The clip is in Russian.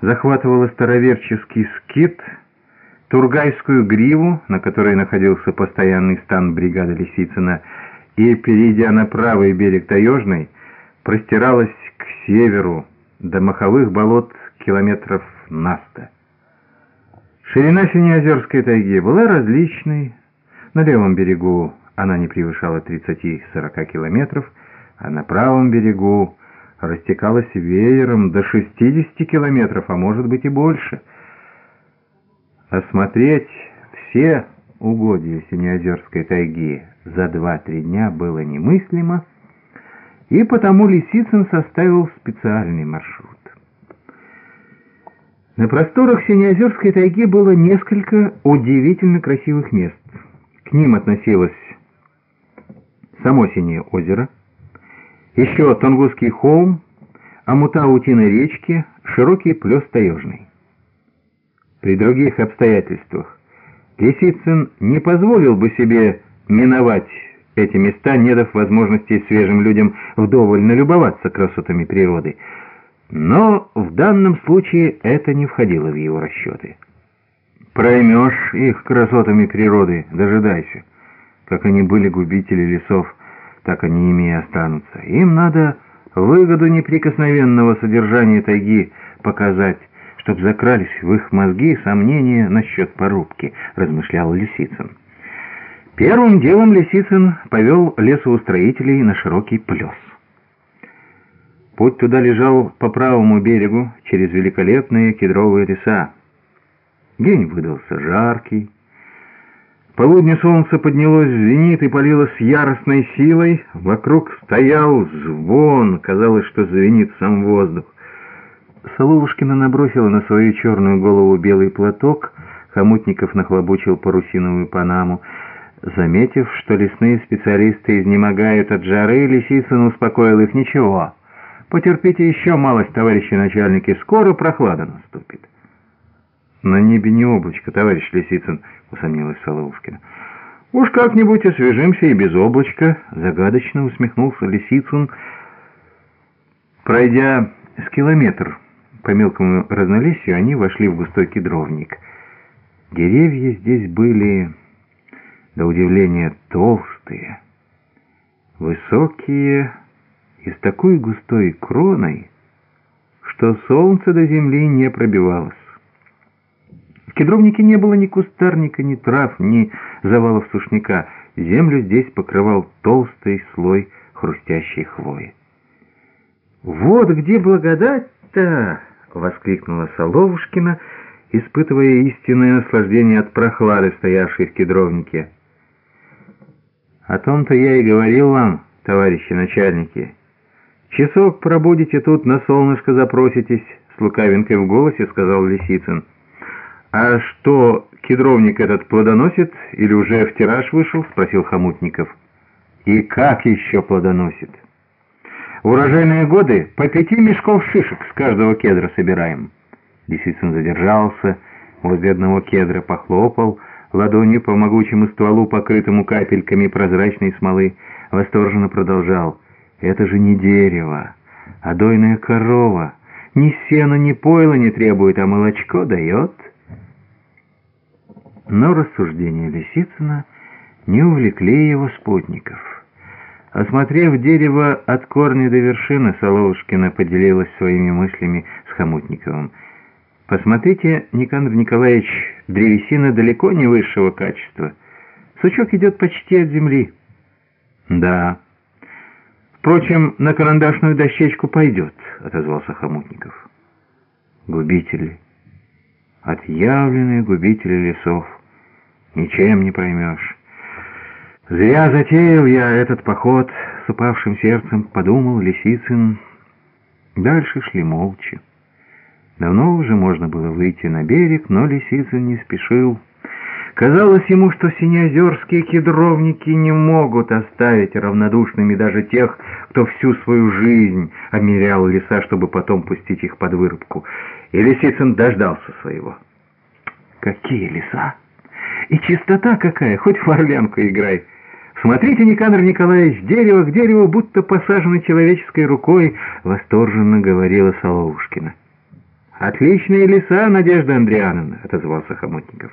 захватывала староверческий скит, Тургайскую гриву, на которой находился постоянный стан бригады Лисицына, и, перейдя на правый берег Таежной, простиралась к северу, до маховых болот километров на сто. Ширина Синеозерской тайги была различной. На левом берегу она не превышала 30-40 километров, а на правом берегу растекалась веером до 60 километров, а может быть и больше. Осмотреть все угодья Синеозерской тайги за 2-3 дня было немыслимо, и потому Лисицын составил специальный маршрут. На просторах Синеозерской тайги было несколько удивительно красивых мест. К ним относилось само Синее озеро, еще Тунгусский холм, омута утиной речки, широкий плес Таежный. При других обстоятельствах Лисицын не позволил бы себе миновать эти места, не дав возможности свежим людям вдоволь налюбоваться красотами природы. Но в данном случае это не входило в его расчеты. Проймешь их красотами природы, дожидайся. Как они были губители лесов, так они ими и останутся. Им надо выгоду неприкосновенного содержания тайги показать, чтоб закрались в их мозги сомнения насчет порубки, размышлял Лисицын. Первым делом Лисицын повел лесоустроителей на широкий плес. Путь туда лежал по правому берегу, через великолепные кедровые леса. День выдался жаркий. Полудня солнце поднялось в зенит и палило с яростной силой. Вокруг стоял звон, казалось, что звенит сам воздух. Соловушкина набросила на свою черную голову белый платок, Хомутников нахлобучил парусиновую панаму. Заметив, что лесные специалисты изнемогают от жары, Лисицын успокоил их «Ничего, потерпите еще малость, товарищи начальники, скоро прохлада наступит». «На небе не облачко, товарищ Лисицын», — усомнилась Соловушкина. «Уж как-нибудь освежимся и без облачка», — загадочно усмехнулся Лисицын. Пройдя с километр по мелкому разнолесью, они вошли в густой кедровник. Деревья здесь были до удивления толстые, высокие и с такой густой кроной, что солнце до земли не пробивалось. Кедровнике не было ни кустарника, ни трав, ни завалов сушняка. Землю здесь покрывал толстый слой хрустящей хвои. «Вот где благодать-то!» — воскликнула Соловушкина, испытывая истинное наслаждение от прохлады, стоявшей в кедровнике. О том-то я и говорил вам, товарищи начальники. Часок пробудете тут, на солнышко запроситесь, с лукавинкой в голосе сказал Лисицын. А что, кедровник этот плодоносит или уже в тираж вышел? Спросил Хомутников. И как еще плодоносит? В урожайные годы по пяти мешков шишек с каждого кедра собираем. Лисицын задержался, возле одного кедра похлопал, ладонью по могучему стволу, покрытому капельками прозрачной смолы, восторженно продолжал. «Это же не дерево, а дойная корова. Ни сена, ни пойла не требует, а молочко дает». Но рассуждения Лисицына не увлекли его спутников. Осмотрев дерево от корня до вершины, Соловушкина поделилась своими мыслями с Хомутниковым – Посмотрите, Никандр Николаевич, древесина далеко не высшего качества. Сучок идет почти от земли. Да. Впрочем, на карандашную дощечку пойдет, отозвался Хомутников. Губители. Отъявленные губители лесов. Ничем не проймешь. Зря затеял я этот поход с упавшим сердцем, подумал Лисицын. Дальше шли молча. Давно уже можно было выйти на берег, но Лисицын не спешил. Казалось ему, что синеозерские кедровники не могут оставить равнодушными даже тех, кто всю свою жизнь обмерял леса, чтобы потом пустить их под вырубку. И Лисицын дождался своего. Какие леса! И чистота какая, хоть в орлянку играй! Смотрите, Никандр Николаевич, дерево к дереву будто посажено человеческой рукой, восторженно говорила Соловушкина. «Отличные леса, Надежда Андриановна», — отозвался Хомутников.